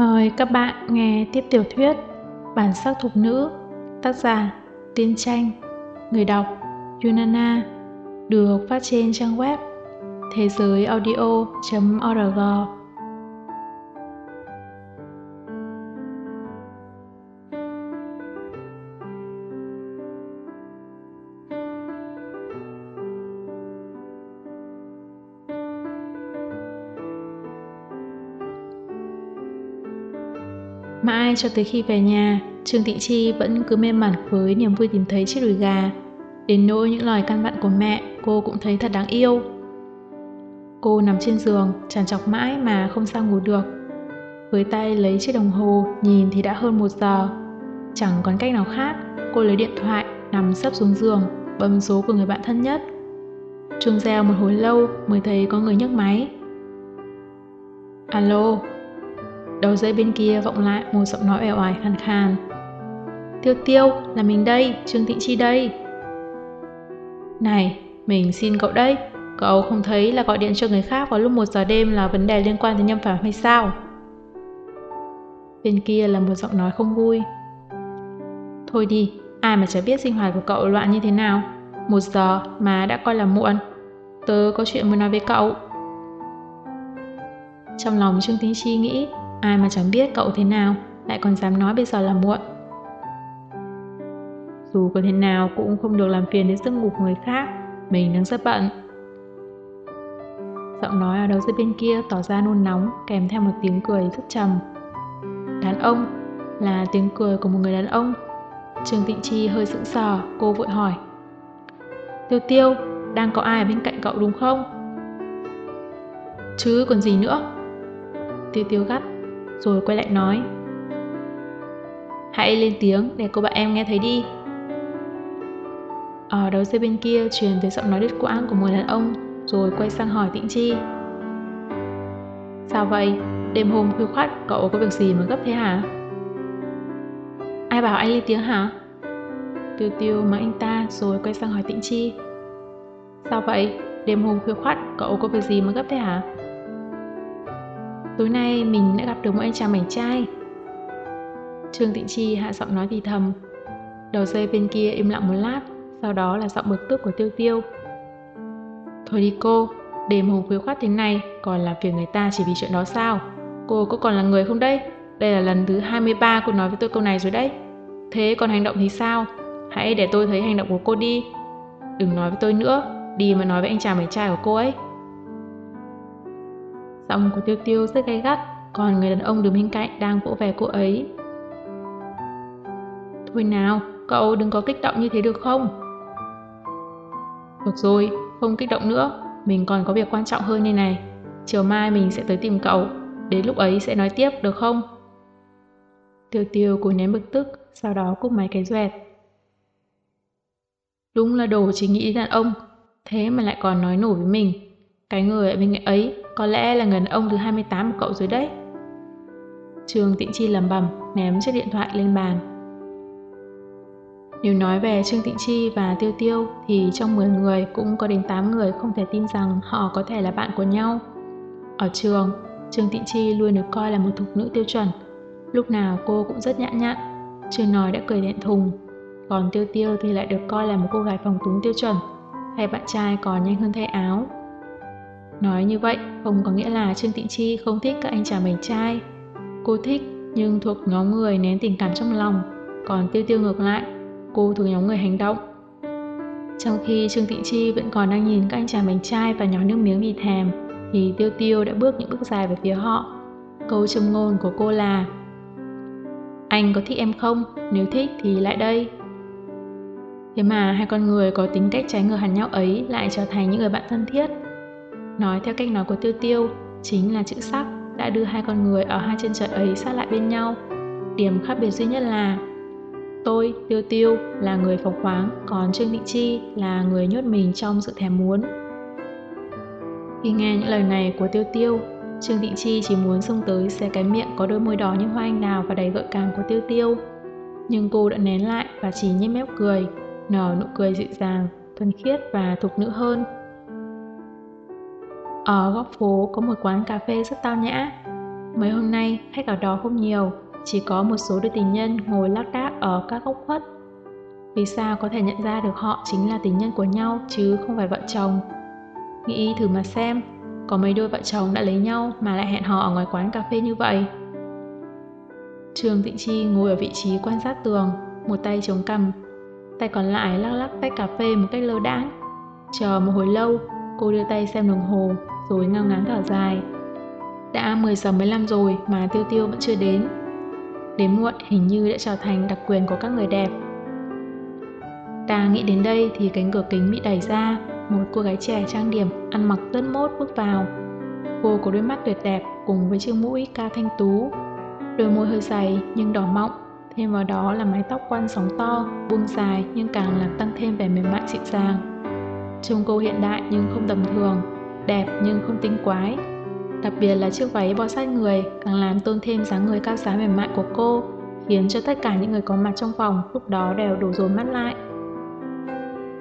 Mời các bạn nghe tiếp tiểu thuyết Bản sắc thục nữ, Tác giả Tiên Tranh Người đọc Yunana, Được phát trên trang web thế giới cho tới khi về nhà, Trương Thị Chi vẫn cứ mê mẩn với niềm vui tìm thấy chiếc đùi gà. Đến nỗi những lời căn dặn của mẹ, cô cũng thấy thật đáng yêu. Cô nằm trên giường, tràn trọc mãi mà không sao ngủ được. Với tay lấy chiếc đồng hồ, nhìn thì đã hơn một giờ. Chẳng còn cách nào khác, cô lấy điện thoại, nằm sấp xuống giường, bấm số của người bạn thân nhất. Trương reo một hồi lâu mới thấy có người nhấc máy. Alo, Đầu dây bên kia vọng lại một giọng nói ẻo ải khàn khàn. Tiêu tiêu, là mình đây, Trương Tịnh Chi đây. Này, mình xin cậu đây, cậu không thấy là gọi điện cho người khác vào lúc 1 giờ đêm là vấn đề liên quan tới nhâm phạm hay sao? Bên kia là một giọng nói không vui. Thôi đi, ai mà chả biết sinh hoạt của cậu loạn như thế nào. Một giờ mà đã coi là muộn. Tớ có chuyện muốn nói với cậu. Trong lòng Trương Tĩnh Chi nghĩ Ai mà chẳng biết cậu thế nào, lại còn dám nói bây giờ là muộn. Dù có thế nào cũng không được làm phiền đến giấc ngủ của người khác, mình đang rất bận. Giọng nói ở đầu dây bên kia tỏ ra nôn nóng kèm theo một tiếng cười rất trầm. Đàn ông là tiếng cười của một người đàn ông. Trường Tịnh Chi hơi sững sờ, cô vội hỏi. Tiêu tiêu, đang có ai ở bên cạnh cậu đúng không? Chứ còn gì nữa? Tiêu tiêu gắt, rồi quay lại nói Hãy lên tiếng để cô bạn em nghe thấy đi Ở đầu dây bên kia truyền tới giọng nói đứt quãng của một đàn ông, Rồi quay sang hỏi Tĩnh Chi Sao vậy? Đêm hôm khuya khoát cậu có việc gì mà gấp thế hả? Ai bảo anh lên tiếng hả? Tiêu tiêu mắng anh ta rồi quay sang hỏi Tĩnh Chi Sao vậy? Đêm hôm khuya khoát cậu có việc gì mà gấp thế hả? Tối nay mình đã gặp được một anh chàng mảnh trai. Trương Tịnh Chi hạ giọng nói thì thầm. Đầu dây bên kia im lặng một lát, sau đó là giọng bực tức của Tiêu Tiêu. Thôi đi cô, đêm hôm khuya khoát thế này còn làm phiền người ta chỉ vì chuyện đó sao? Cô có còn là người không đây? Đây là lần thứ 23 cô nói với tôi câu này rồi đấy. Thế còn hành động thì sao? Hãy để tôi thấy hành động của cô đi. Đừng nói với tôi nữa, đi mà nói với anh chàng mảnh trai của cô ấy. Giọng của Tiêu Tiêu rất gay gắt, còn người đàn ông đứng bên cạnh đang vỗ về cô ấy. Thôi nào, cậu đừng có kích động như thế được không? Được rồi, không kích động nữa, mình còn có việc quan trọng hơn đây này. Chiều mai mình sẽ tới tìm cậu, đến lúc ấy sẽ nói tiếp được không? Tiêu tiêu cố nén bực tức, sau đó cúp máy cái duẹt. Đúng là đồ chỉ nghĩ đàn ông, thế mà lại còn nói nổi với mình. Cái người ở bên cạnh ấy có lẽ là người đàn ông thứ 28 của cậu rồi đấy. Trương Tịnh Chi lầm bầm, ném chiếc điện thoại lên bàn. Nếu nói về Trương Tịnh Chi và Tiêu Tiêu thì trong 10 người cũng có đến 8 người không thể tin rằng họ có thể là bạn của nhau. Ở trường, Trương Tịnh Chi luôn được coi là một thục nữ tiêu chuẩn. Lúc nào cô cũng rất nhã nhặn, chưa nói đã cười đẹn thùng. Còn Tiêu Tiêu thì lại được coi là một cô gái phòng túng tiêu chuẩn, hay bạn trai còn nhanh hơn thay áo, Nói như vậy không có nghĩa là Trương Tịnh Chi không thích các anh chàng bánh trai. Cô thích nhưng thuộc nhóm người nén tình cảm trong lòng, còn Tiêu Tiêu ngược lại, cô thuộc nhóm người hành động. Trong khi Trương Tịnh Chi vẫn còn đang nhìn các anh chàng bánh trai và nhỏ nước miếng vì thèm, thì Tiêu Tiêu đã bước những bước dài về phía họ. Câu châm ngôn của cô là Anh có thích em không? Nếu thích thì lại đây. Thế mà hai con người có tính cách trái ngược hẳn nhau ấy lại trở thành những người bạn thân thiết. Nói theo cách nói của Tiêu Tiêu, chính là chữ sắc đã đưa hai con người ở hai chân trời ấy sát lại bên nhau. Điểm khác biệt duy nhất là tôi, Tiêu Tiêu, là người phóng khoáng, còn Trương Định Chi là người nhốt mình trong sự thèm muốn. Khi nghe những lời này của Tiêu Tiêu, Trương Định Chi chỉ muốn xông tới xe cái miệng có đôi môi đỏ như hoa anh đào và đầy gợi cảm của Tiêu Tiêu. Nhưng cô đã nén lại và chỉ nhếch mép cười, nở nụ cười dịu dàng, thuần khiết và thục nữ hơn. Ở góc phố có một quán cà phê rất tao nhã. Mấy hôm nay, khách ở đó không nhiều, chỉ có một số đôi tình nhân ngồi lác đác ở các góc khuất. Vì sao có thể nhận ra được họ chính là tình nhân của nhau chứ không phải vợ chồng? Nghĩ thử mà xem, có mấy đôi vợ chồng đã lấy nhau mà lại hẹn hò ở ngoài quán cà phê như vậy. Trương Tịnh Chi ngồi ở vị trí quan sát tường, một tay chống cằm, tay còn lại lắc lắc tách cà phê một cách lơ đãng. Chờ một hồi lâu, cô đưa tay xem đồng hồ, rồi ngao ngán thở dài. Đã 10 giờ 15 rồi mà Tiêu Tiêu vẫn chưa đến. Đến muộn hình như đã trở thành đặc quyền của các người đẹp. ta nghĩ đến đây thì cánh cửa kính bị đẩy ra, một cô gái trẻ trang điểm, ăn mặc rất mốt bước vào. Cô có đôi mắt tuyệt đẹp cùng với chiếc mũi ca thanh tú. Đôi môi hơi dày nhưng đỏ mọng, thêm vào đó là mái tóc quăn sóng to, buông dài nhưng càng làm tăng thêm vẻ mềm mại dịu dàng. Trông cô hiện đại nhưng không tầm thường, đẹp nhưng không tinh quái. Đặc biệt là chiếc váy bó sát người càng làm tôn thêm dáng người cao giá mềm mại của cô, khiến cho tất cả những người có mặt trong phòng lúc đó đều đổ dồn mắt lại.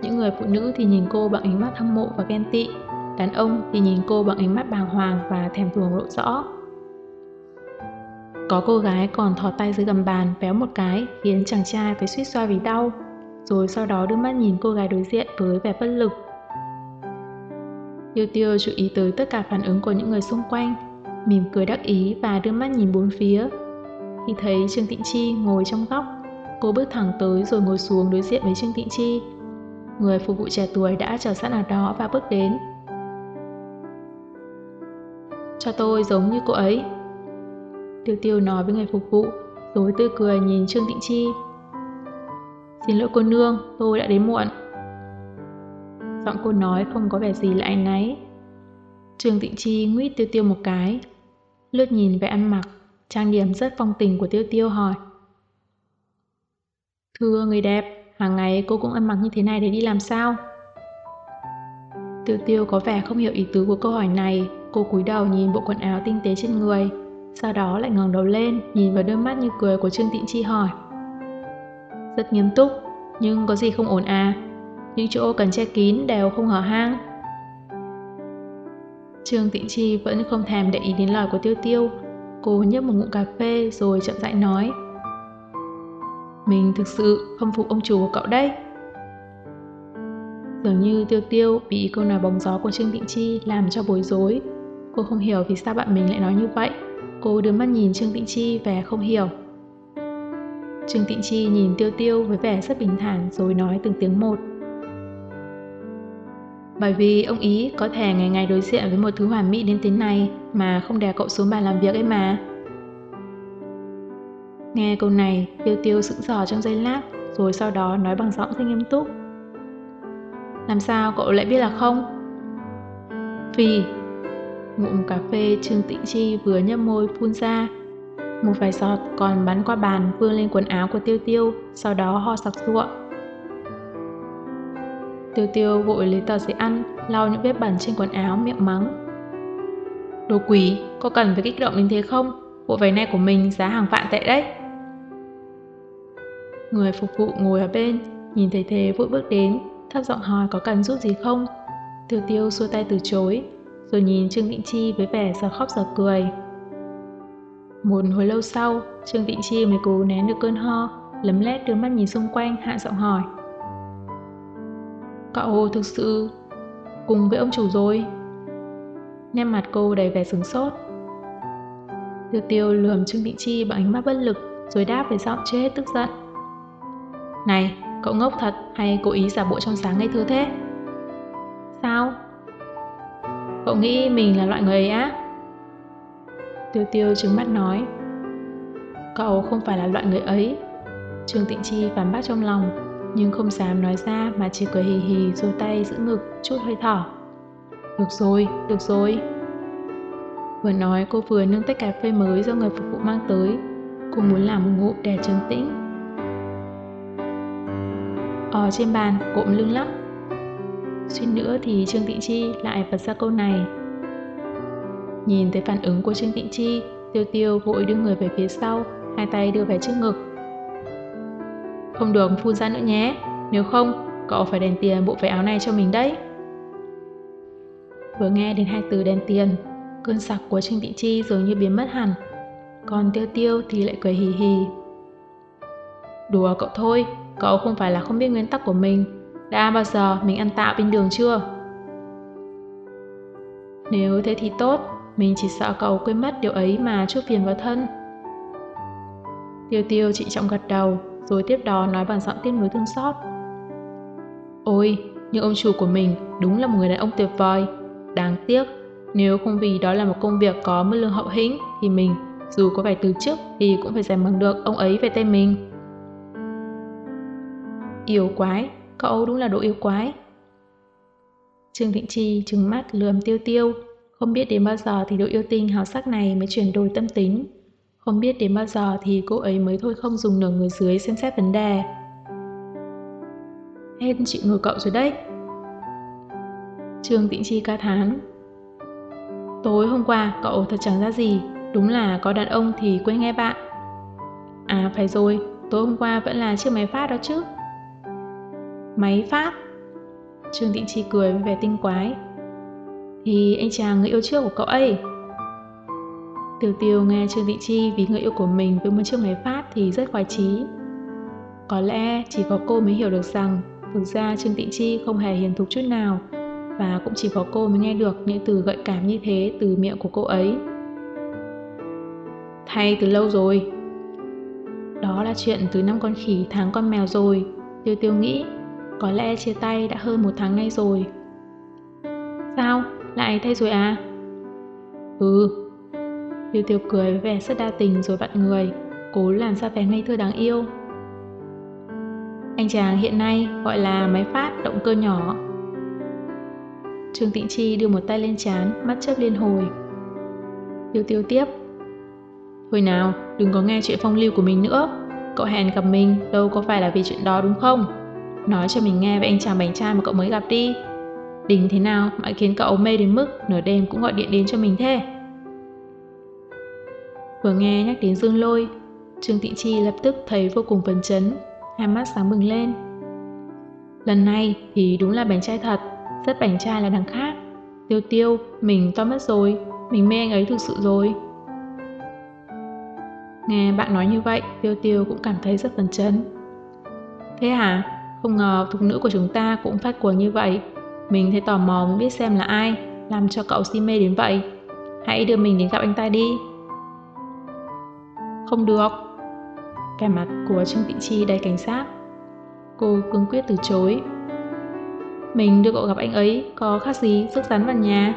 Những người phụ nữ thì nhìn cô bằng ánh mắt hâm mộ và ghen tị, đàn ông thì nhìn cô bằng ánh mắt bàng hoàng và thèm thuồng lộ rõ. Có cô gái còn thò tay dưới gầm bàn véo một cái khiến chàng trai phải suýt xoa vì đau, rồi sau đó đưa mắt nhìn cô gái đối diện với vẻ bất lực. Tiêu tiêu chú ý tới tất cả phản ứng của những người xung quanh, mỉm cười đắc ý và đưa mắt nhìn bốn phía. Khi thấy Trương Tịnh Chi ngồi trong góc, cô bước thẳng tới rồi ngồi xuống đối diện với Trương Tịnh Chi, Người phục vụ trẻ tuổi đã chờ sẵn ở đó và bước đến. Cho tôi giống như cô ấy. Tiêu tiêu nói với người phục vụ, rồi tươi cười nhìn Trương Tịnh Chi. Xin lỗi cô nương, tôi đã đến muộn. Giọng cô nói không có vẻ gì là anh náy. Trương Tịnh Chi nguyết tiêu tiêu một cái, lướt nhìn về ăn mặc, trang điểm rất phong tình của tiêu tiêu hỏi. Thưa người đẹp, Hàng ngày cô cũng ăn mặc như thế này để đi làm sao? Tiêu tiêu có vẻ không hiểu ý tứ của câu hỏi này, cô cúi đầu nhìn bộ quần áo tinh tế trên người, sau đó lại ngẩng đầu lên, nhìn vào đôi mắt như cười của Trương Tịnh Chi hỏi. Rất nghiêm túc, nhưng có gì không ổn à? Những chỗ cần che kín đều không hở hang. Trương Tịnh Chi vẫn không thèm để ý đến lời của Tiêu Tiêu. Cô nhấp một ngụm cà phê rồi chậm rãi nói. Mình thực sự không phục ông chủ của cậu đấy. Dường như Tiêu Tiêu bị câu nói bóng gió của Trương Tịnh Chi làm cho bối rối. Cô không hiểu vì sao bạn mình lại nói như vậy. Cô đưa mắt nhìn Trương Tịnh Chi vẻ không hiểu. Trương Tịnh Chi nhìn Tiêu Tiêu với vẻ rất bình thản rồi nói từng tiếng một. Bởi vì ông ý có thể ngày ngày đối diện với một thứ hoàn mỹ đến thế này mà không đè cậu xuống bàn làm việc ấy mà. Nghe câu này, tiêu tiêu sững sờ trong giây lát, rồi sau đó nói bằng giọng rất nghiêm túc. Làm sao cậu lại biết là không? Vì ngụm cà phê Trương Tịnh Chi vừa nhấp môi phun ra. Một vài giọt còn bắn qua bàn vương lên quần áo của Tiêu Tiêu, sau đó ho sặc sụa. Tiêu Tiêu vội lấy tờ giấy ăn, lau những vết bẩn trên quần áo miệng mắng. Đồ quỷ, có cần phải kích động đến thế không? Bộ váy này của mình giá hàng vạn tệ đấy. Người phục vụ ngồi ở bên, nhìn thấy thế vội bước đến, thấp giọng hỏi có cần giúp gì không. Tiêu tiêu xua tay từ chối, rồi nhìn Trương Định Chi với vẻ giờ khóc giờ cười. Một hồi lâu sau, Trương Định Chi mới cố nén được cơn ho, lấm lét đưa mắt nhìn xung quanh hạ giọng hỏi. Cậu thực sự cùng với ông chủ rồi. Nét mặt cô đầy vẻ sửng sốt. Tiêu tiêu lườm Trương Tịnh Chi bằng ánh mắt bất lực rồi đáp với giọng chưa hết tức giận. Này, cậu ngốc thật hay cố ý giả bộ trong sáng ngây thơ thế? Sao? Cậu nghĩ mình là loại người ấy á? Tiêu tiêu trừng mắt nói Cậu không phải là loại người ấy Trương Tịnh Chi phản bác trong lòng nhưng không dám nói ra mà chỉ cười hì hì rồi tay giữ ngực chút hơi thở. Được rồi, được rồi. Vừa nói cô vừa nâng tách cà phê mới do người phục vụ mang tới. Cô muốn làm một ngụm để trấn tĩnh. Ở trên bàn cụm lưng lắc. Suýt nữa thì Trương Tịnh Chi lại bật ra câu này. Nhìn thấy phản ứng của Trương Tịnh Chi Tiêu tiêu vội đưa người về phía sau Hai tay đưa về trước ngực. Không được phun ra nữa nhé Nếu không cậu phải đền tiền bộ váy áo này cho mình đấy Vừa nghe đến hai từ đền tiền Cơn sặc của Trinh Tịnh Chi dường như biến mất hẳn Còn tiêu tiêu thì lại cười hì hì. Đùa cậu thôi, cậu không phải là không biết nguyên tắc của mình. Đã bao giờ mình ăn tạo bên đường chưa? Nếu thế thì tốt, mình chỉ sợ cậu quên mất điều ấy mà chút phiền vào thân. Tiêu tiêu chị trọng gật đầu, rồi tiếp đó nói bằng giọng tiếc nuối thương xót. Ôi, nhưng ông chủ của mình đúng là một người đàn ông tuyệt vời. Đáng tiếc, nếu không vì đó là một công việc có mức lương hậu hĩnh thì mình, dù có phải từ chức thì cũng phải giành bằng được ông ấy về tay mình. Yêu quái, cậu đúng là độ yêu quái. Trương Thịnh Chi trừng mắt lườm tiêu tiêu, không biết đến bao giờ thì độ yêu tinh hào sắc này mới chuyển đổi tâm tính. Không biết đến bao giờ thì cô ấy mới thôi không dùng nửa người dưới xem xét vấn đề. Hết chịu nổi cậu rồi đấy. Trương Tịnh Chi ca tháng. Tối hôm qua cậu thật chẳng ra gì, đúng là có đàn ông thì quên nghe bạn. À phải rồi, tối hôm qua vẫn là chiếc máy phát đó chứ. Máy phát? Trương Tịnh Chi cười với vẻ tinh quái. Thì anh chàng người yêu trước của cậu ấy. Tiêu tiêu nghe Trương Tịnh Chi ví người yêu của mình với một chiếc máy phát thì rất khoái chí. Có lẽ chỉ có cô mới hiểu được rằng thực ra Trương Tịnh Chi không hề hiền thục chút nào và cũng chỉ có cô mới nghe được những từ gợi cảm như thế từ miệng của cô ấy. Thay từ lâu rồi. Đó là chuyện từ năm con khỉ tháng con mèo rồi, Tiêu Tiêu nghĩ, có lẽ chia tay đã hơn một tháng nay rồi. Sao? Lại thay rồi à? Ừ. Liêu Tiêu cười với vẻ rất đa tình rồi vặn người, cố làm ra vẻ ngây thơ đáng yêu. Anh chàng hiện nay gọi là máy phát động cơ nhỏ Trương Tịnh Chi đưa một tay lên chán, mắt chớp liên hồi. Liêu tiêu tiếp. Thôi nào, đừng có nghe chuyện phong lưu của mình nữa. Cậu hẹn gặp mình đâu có phải là vì chuyện đó đúng không? Nói cho mình nghe về anh chàng bánh trai mà cậu mới gặp đi. Đình thế nào mà khiến cậu mê đến mức nửa đêm cũng gọi điện đến cho mình thế? Vừa nghe nhắc đến Dương Lôi, Trương thị Chi lập tức thấy vô cùng phấn chấn, hai mắt sáng bừng lên. Lần này thì đúng là bánh trai thật, rất bảnh trai là đằng khác. Tiêu tiêu, mình to mất rồi, mình mê anh ấy thực sự rồi. Nghe bạn nói như vậy, tiêu tiêu cũng cảm thấy rất phấn chấn. Thế hả? Không ngờ thục nữ của chúng ta cũng phát cuồng như vậy. Mình thấy tò mò muốn biết xem là ai, làm cho cậu si mê đến vậy. Hãy đưa mình đến gặp anh ta đi. Không được. Cả mặt của Trương Tị Chi đầy cảnh sát. Cô cương quyết từ chối. Mình đưa cậu gặp anh ấy có khác gì sức rắn vào nhà.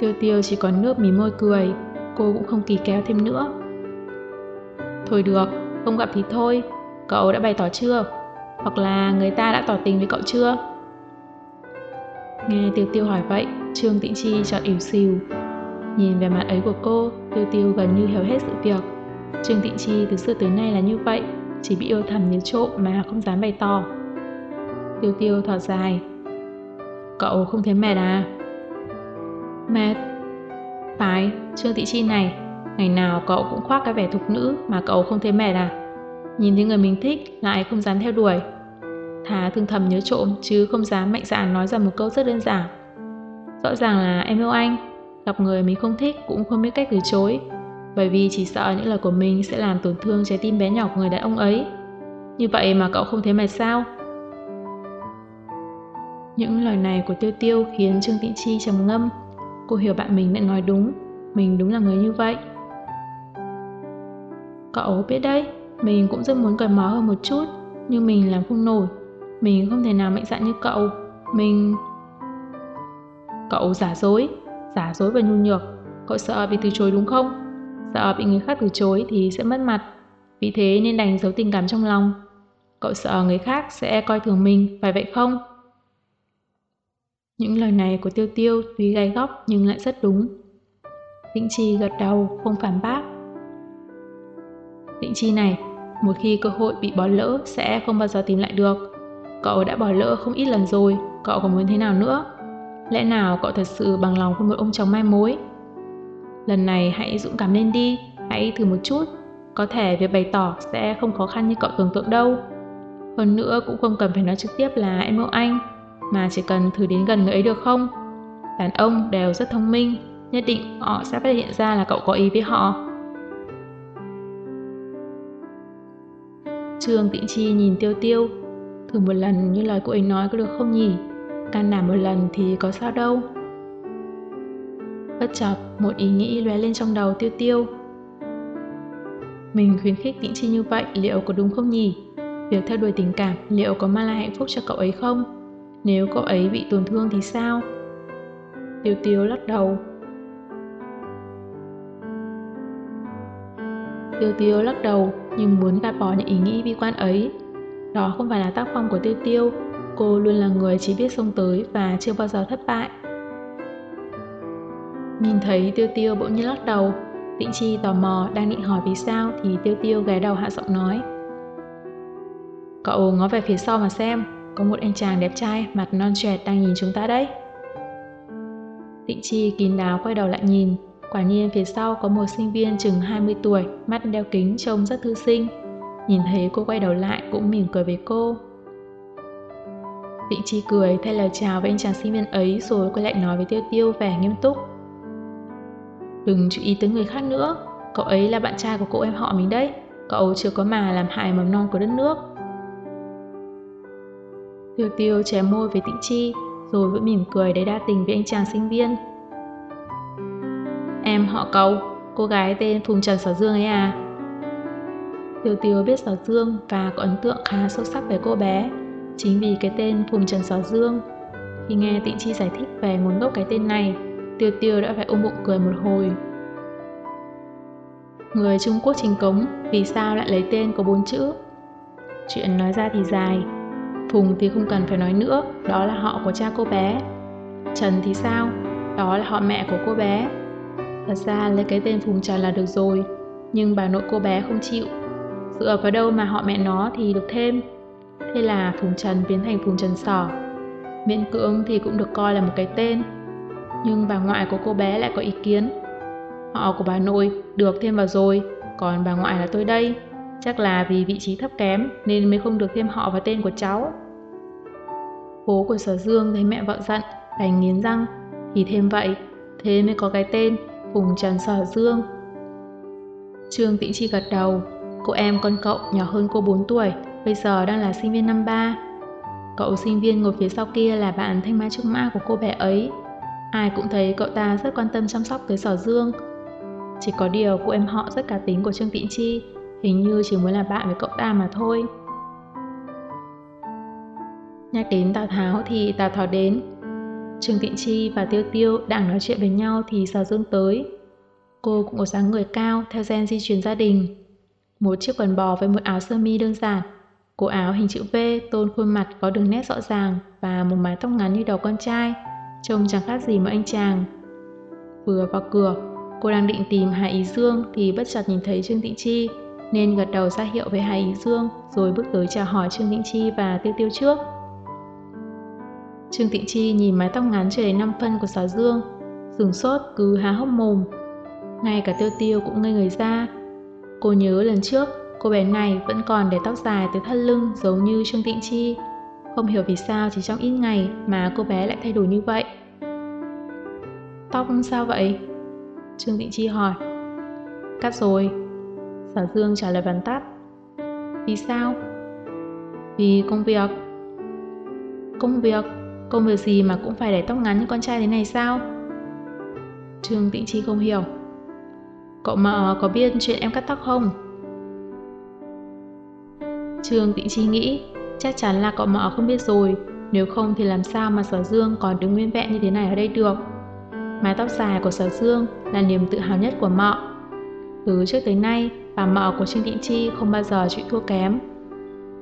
Tiêu tiêu chỉ còn nước mí môi cười, cô cũng không kỳ kéo thêm nữa. Thôi được, không gặp thì thôi, cậu đã bày tỏ chưa? Hoặc là người ta đã tỏ tình với cậu chưa? Nghe Tiêu Tiêu hỏi vậy, Trương Tịnh Chi chọn ỉu xìu. Nhìn về mặt ấy của cô, Tiêu Tiêu gần như hiểu hết sự việc. Trương Tịnh Chi từ xưa tới nay là như vậy, chỉ bị yêu thầm nhớ trộm mà không dám bày tỏ. Tiêu tiêu thở dài. Cậu không thấy mệt à? Mệt. Phải, Trương Thị Chi này, ngày nào cậu cũng khoác cái vẻ thục nữ mà cậu không thấy mệt à? Nhìn thấy người mình thích lại không dám theo đuổi. Thà thương thầm nhớ trộm chứ không dám mạnh dạn nói ra một câu rất đơn giản. Rõ ràng là em yêu anh, gặp người mình không thích cũng không biết cách từ chối, bởi vì chỉ sợ những lời của mình sẽ làm tổn thương trái tim bé nhỏ của người đàn ông ấy. Như vậy mà cậu không thấy mệt sao? Những lời này của Tiêu Tiêu khiến Trương Tịnh Chi trầm ngâm. Cô hiểu bạn mình đã nói đúng, mình đúng là người như vậy. Cậu biết đấy, mình cũng rất muốn cởi mở hơn một chút, nhưng mình làm không nổi. Mình không thể nào mạnh dạn như cậu. Mình... Cậu giả dối, giả dối và nhu nhược. Cậu sợ bị từ chối đúng không? Sợ bị người khác từ chối thì sẽ mất mặt. Vì thế nên đành giấu tình cảm trong lòng. Cậu sợ người khác sẽ coi thường mình, phải vậy không? Những lời này của Tiêu Tiêu tuy gai góc nhưng lại rất đúng. Tĩnh Chi gật đầu, không phản bác. Tĩnh Chi này, một khi cơ hội bị bỏ lỡ sẽ không bao giờ tìm lại được. Cậu đã bỏ lỡ không ít lần rồi, cậu còn muốn thế nào nữa? Lẽ nào cậu thật sự bằng lòng với một ông chồng mai mối? Lần này hãy dũng cảm lên đi, hãy thử một chút. Có thể việc bày tỏ sẽ không khó khăn như cậu tưởng tượng đâu. Hơn nữa cũng không cần phải nói trực tiếp là em yêu anh, mà chỉ cần thử đến gần người ấy được không? Đàn ông đều rất thông minh, nhất định họ sẽ phát hiện ra là cậu có ý với họ. Trương Tịnh Chi nhìn Tiêu Tiêu, thử một lần như lời cô ấy nói có được không nhỉ? Can đảm một lần thì có sao đâu. Bất chợt, một ý nghĩ lóe lên trong đầu Tiêu Tiêu. Mình khuyến khích tĩnh Chi như vậy liệu có đúng không nhỉ? Việc theo đuổi tình cảm liệu có mang lại hạnh phúc cho cậu ấy không? Nếu cậu ấy bị tổn thương thì sao? Tiêu Tiêu lắc đầu. Tiêu Tiêu lắc đầu nhưng muốn gạt bỏ những ý nghĩ bi quan ấy. Đó không phải là tác phong của Tiêu Tiêu, cô luôn là người chỉ biết xông tới và chưa bao giờ thất bại. Nhìn thấy Tiêu Tiêu bỗng nhiên lắc đầu, Tịnh Chi tò mò đang định hỏi vì sao thì Tiêu Tiêu ghé đầu hạ giọng nói. Cậu ngó về phía sau mà xem, có một anh chàng đẹp trai mặt non trẻ đang nhìn chúng ta đấy. Tịnh Chi kín đáo quay đầu lại nhìn, quả nhiên phía sau có một sinh viên chừng 20 tuổi, mắt đeo kính trông rất thư sinh. Nhìn thấy cô quay đầu lại cũng mỉm cười với cô. Tịnh Chi cười thay lời chào với anh chàng sinh viên ấy rồi quay lại nói với Tiêu Tiêu vẻ nghiêm túc. Đừng chú ý tới người khác nữa, cậu ấy là bạn trai của cô em họ mình đấy, cậu chưa có mà làm hại mầm non của đất nước. Tiêu Tiêu chém môi với Tịnh Chi, rồi vẫn mỉm cười để đa tình với anh chàng sinh viên. Em họ cậu, cô gái tên Phùng Trần Sở Dương ấy à? Tiêu Tiêu biết Sở Dương và có ấn tượng khá sâu sắc về cô bé, chính vì cái tên Phùng Trần Sáu Dương. Khi nghe Tịnh Chi giải thích về nguồn gốc cái tên này, Tiêu Tiêu đã phải ôm bụng cười một hồi. Người Trung Quốc chính cống vì sao lại lấy tên có bốn chữ? Chuyện nói ra thì dài, Phùng thì không cần phải nói nữa, đó là họ của cha cô bé. Trần thì sao? Đó là họ mẹ của cô bé. Thật ra lấy cái tên Phùng Trần là được rồi, nhưng bà nội cô bé không chịu. Dựa vào đâu mà họ mẹ nó thì được thêm. Thế là Phùng Trần biến thành Phùng Trần Sở. Miễn cưỡng thì cũng được coi là một cái tên. Nhưng bà ngoại của cô bé lại có ý kiến. Họ của bà nội được thêm vào rồi, còn bà ngoại là tôi đây. Chắc là vì vị trí thấp kém nên mới không được thêm họ vào tên của cháu. Bố của Sở Dương thấy mẹ vợ giận, đành nghiến răng, thì thêm vậy, thế mới có cái tên Phùng Trần Sở Dương. Trương Tĩnh Chi gật đầu, cô em con cậu nhỏ hơn cô 4 tuổi, bây giờ đang là sinh viên năm 3. Cậu sinh viên ngồi phía sau kia là bạn thanh mai trúc mã của cô bé ấy. Ai cũng thấy cậu ta rất quan tâm chăm sóc tới Sở Dương. Chỉ có điều cô em họ rất cá tính của Trương Tịnh Chi, hình như chỉ muốn là bạn với cậu ta mà thôi. Nhắc đến Tào Tháo thì Tào Tháo đến. Trương Tịnh Chi và Tiêu Tiêu đang nói chuyện với nhau thì Sở Dương tới. Cô cũng có dáng người cao theo gen di truyền gia đình. Một chiếc quần bò với một áo sơ mi đơn giản. Cổ áo hình chữ V tôn khuôn mặt có đường nét rõ ràng và một mái tóc ngắn như đầu con trai. Trông chẳng khác gì một anh chàng. Vừa vào cửa, cô đang định tìm Hà Ý Dương thì bất chợt nhìn thấy Trương Tịnh Chi nên gật đầu ra hiệu với Hà Ý Dương rồi bước tới chào hỏi Trương Tịnh Chi và Tiêu Tiêu trước. Trương Tịnh Chi nhìn mái tóc ngắn chưa đến 5 phân của Sở Dương, sừng sốt cứ há hốc mồm. Ngay cả Tiêu Tiêu cũng ngây người ra. Cô nhớ lần trước, cô bé này vẫn còn để tóc dài tới thắt lưng giống như Trương Tịnh Chi. Không hiểu vì sao chỉ trong ít ngày mà cô bé lại thay đổi như vậy. Tóc sao vậy? Trương Tịnh Chi hỏi. Cắt rồi. Sở Dương trả lời vắn tắt. Vì sao? Vì công việc. Công việc? Công việc gì mà cũng phải để tóc ngắn như con trai thế này sao? Trương Tịnh Chi không hiểu. Cậu mợ có biết chuyện em cắt tóc không? Trương Tịnh Chi nghĩ chắc chắn là cậu mợ không biết rồi, nếu không thì làm sao mà Sở Dương còn đứng nguyên vẹn như thế này ở đây được. Mái tóc dài của Sở Dương là niềm tự hào nhất của mợ. Từ trước tới nay, bà mợ của Trương Tịnh Chi không bao giờ chịu thua kém.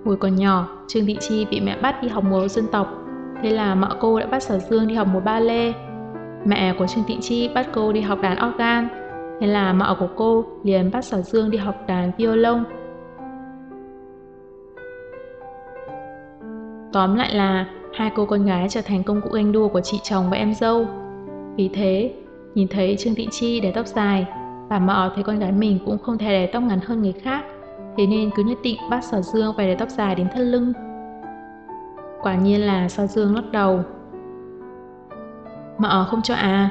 Hồi còn nhỏ, Trương Tịnh Chi bị mẹ bắt đi học múa dân tộc Thế là mợ cô đã bắt Sở Dương đi học múa ba lê. Mẹ của Trương Tịnh Chi bắt cô đi học đàn organ. Thế là mợ của cô liền bắt Sở Dương đi học đàn violon. Tóm lại là hai cô con gái trở thành công cụ ganh đua của chị chồng và em dâu. Vì thế, nhìn thấy Trương thị Chi để tóc dài, bà mợ thấy con gái mình cũng không thể để tóc ngắn hơn người khác, thế nên cứ nhất định bắt Sở Dương phải để tóc dài đến thắt lưng. Quả nhiên là sở Dương lắc đầu. Mợ không cho à?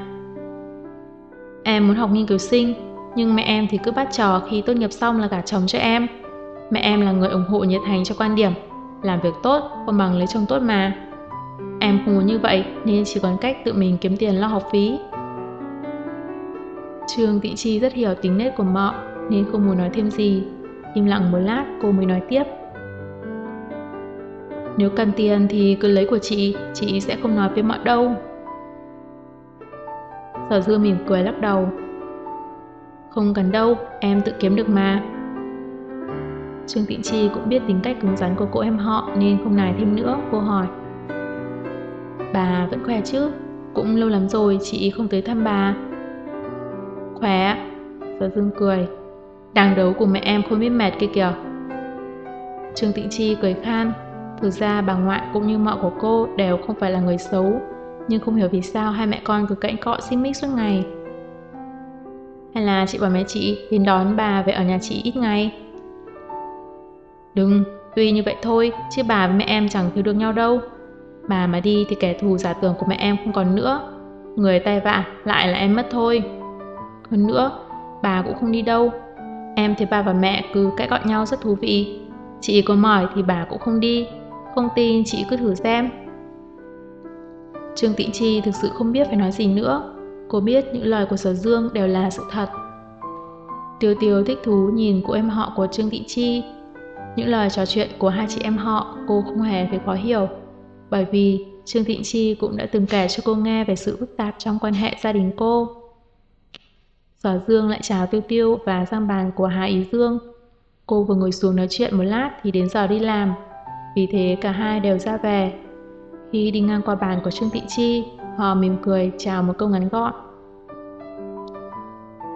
Em muốn học nghiên cứu sinh, nhưng mẹ em thì cứ bắt trò khi tốt nghiệp xong là gả chồng cho em. Mẹ em là người ủng hộ nhiệt thành cho quan điểm, làm việc tốt còn bằng lấy chồng tốt mà. Em không muốn như vậy nên chỉ còn cách tự mình kiếm tiền lo học phí. Trương Tị Chi rất hiểu tính nết của mọ nên không muốn nói thêm gì. Im lặng một lát cô mới nói tiếp. Nếu cần tiền thì cứ lấy của chị, chị sẽ không nói với mọ đâu. Sở dư mỉm cười lắc đầu. Không cần đâu, em tự kiếm được mà. Trương Tịnh Chi cũng biết tính cách cứng rắn của cô em họ nên không nài thêm nữa, cô hỏi. Bà vẫn khỏe chứ? Cũng lâu lắm rồi chị không tới thăm bà. Khỏe, Sở Dương cười. Đang đấu của mẹ em không biết mệt kia kìa. Trương Tịnh Chi cười khan. Thực ra bà ngoại cũng như mợ của cô đều không phải là người xấu, nhưng không hiểu vì sao hai mẹ con cứ cãi cọ xích mích suốt ngày. Hay là chị bảo mẹ chị đến đón bà về ở nhà chị ít ngày? Đừng, tuy như vậy thôi, chứ bà với mẹ em chẳng thiếu được nhau đâu. Bà mà đi thì kẻ thù giả tưởng của mẹ em không còn nữa. Người tay vạ lại là em mất thôi. Hơn nữa, bà cũng không đi đâu. Em thấy bà và mẹ cứ cãi gọi nhau rất thú vị. Chị có mỏi thì bà cũng không đi. Không tin chị cứ thử xem. Trương Tịnh Chi thực sự không biết phải nói gì nữa. Cô biết những lời của Sở Dương đều là sự thật. Tiêu Tiêu thích thú nhìn cô em họ của Trương Tịnh Chi. Những lời trò chuyện của hai chị em họ cô không hề thấy khó hiểu. Bởi vì Trương thịnh Chi cũng đã từng kể cho cô nghe về sự phức tạp trong quan hệ gia đình cô. Sở Dương lại chào Tiêu Tiêu và sang bàn của Hà Ý Dương. Cô vừa ngồi xuống nói chuyện một lát thì đến giờ đi làm. Vì thế cả hai đều ra về. Khi đi ngang qua bàn của Trương thịnh Chi, họ mỉm cười chào một câu ngắn gọn.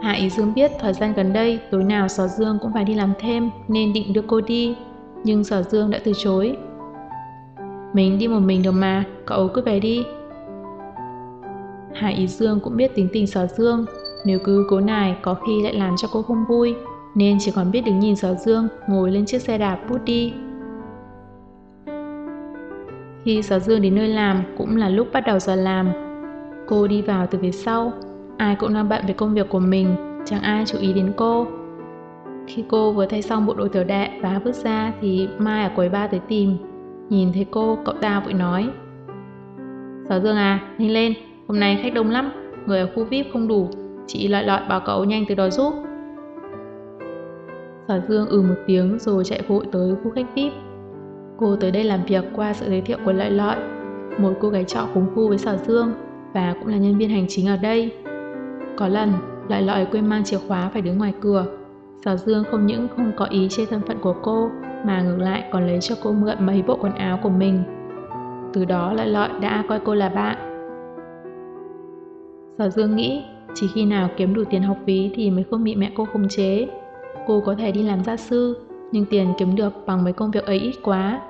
Hạ Ý Dương biết thời gian gần đây tối nào Sở Dương cũng phải đi làm thêm nên định đưa cô đi, nhưng Sở Dương đã từ chối. Mình đi một mình được mà, cậu cứ về đi. Hạ Ý Dương cũng biết tính tình Sở Dương, nếu cứ cố nài có khi lại làm cho cô không vui, nên chỉ còn biết đứng nhìn Sở Dương ngồi lên chiếc xe đạp bút đi. Khi Sở Dương đến nơi làm cũng là lúc bắt đầu giờ làm. Cô đi vào từ phía sau, ai cũng đang bận về công việc của mình, chẳng ai chú ý đến cô. Khi cô vừa thay xong bộ đồ tiểu đệ và bước ra thì Mai ở quầy ba tới tìm. Nhìn thấy cô, cậu ta vội nói. Sở Dương à, nhanh lên, hôm nay khách đông lắm, người ở khu VIP không đủ, chị loại loại bảo cậu nhanh tới đó giúp. Sở Dương ừ một tiếng rồi chạy vội tới khu khách VIP. Cô tới đây làm việc qua sự giới thiệu của Lợi Lợi, một cô gái trọ cùng khu với Sở Dương và cũng là nhân viên hành chính ở đây. Có lần, lại lọi quên mang chìa khóa phải đứng ngoài cửa. Sở Dương không những không có ý chê thân phận của cô mà ngược lại còn lấy cho cô mượn mấy bộ quần áo của mình. Từ đó lại lọi đã coi cô là bạn. Sở Dương nghĩ chỉ khi nào kiếm đủ tiền học phí thì mới không bị mẹ cô khống chế. Cô có thể đi làm gia sư, nhưng tiền kiếm được bằng mấy công việc ấy ít quá.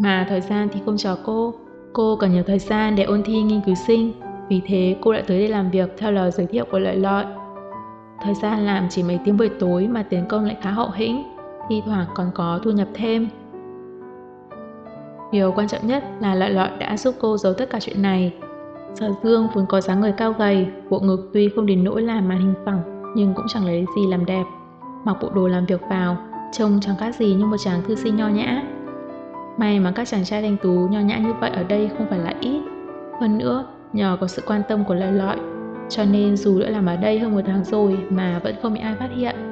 Mà thời gian thì không cho cô. Cô cần nhiều thời gian để ôn thi nghiên cứu sinh, vì thế cô đã tới đây làm việc theo lời giới thiệu của lợi lợi. Thời gian làm chỉ mấy tiếng buổi tối mà tiền công lại khá hậu hĩnh, thi thoảng còn có thu nhập thêm. Điều quan trọng nhất là lợi lợi đã giúp cô giấu tất cả chuyện này. Sở Dương vốn có dáng người cao gầy, bộ ngực tuy không đến nỗi làm màn hình phẳng, nhưng cũng chẳng lấy gì làm đẹp. Mặc bộ đồ làm việc vào, trông chẳng khác gì như một chàng thư sinh nho nhã. May mà các chàng trai thanh tú nho nhã như vậy ở đây không phải là ít. Hơn nữa, nhờ có sự quan tâm của lợi lợi, cho nên dù đã làm ở đây hơn một tháng rồi mà vẫn không bị ai phát hiện.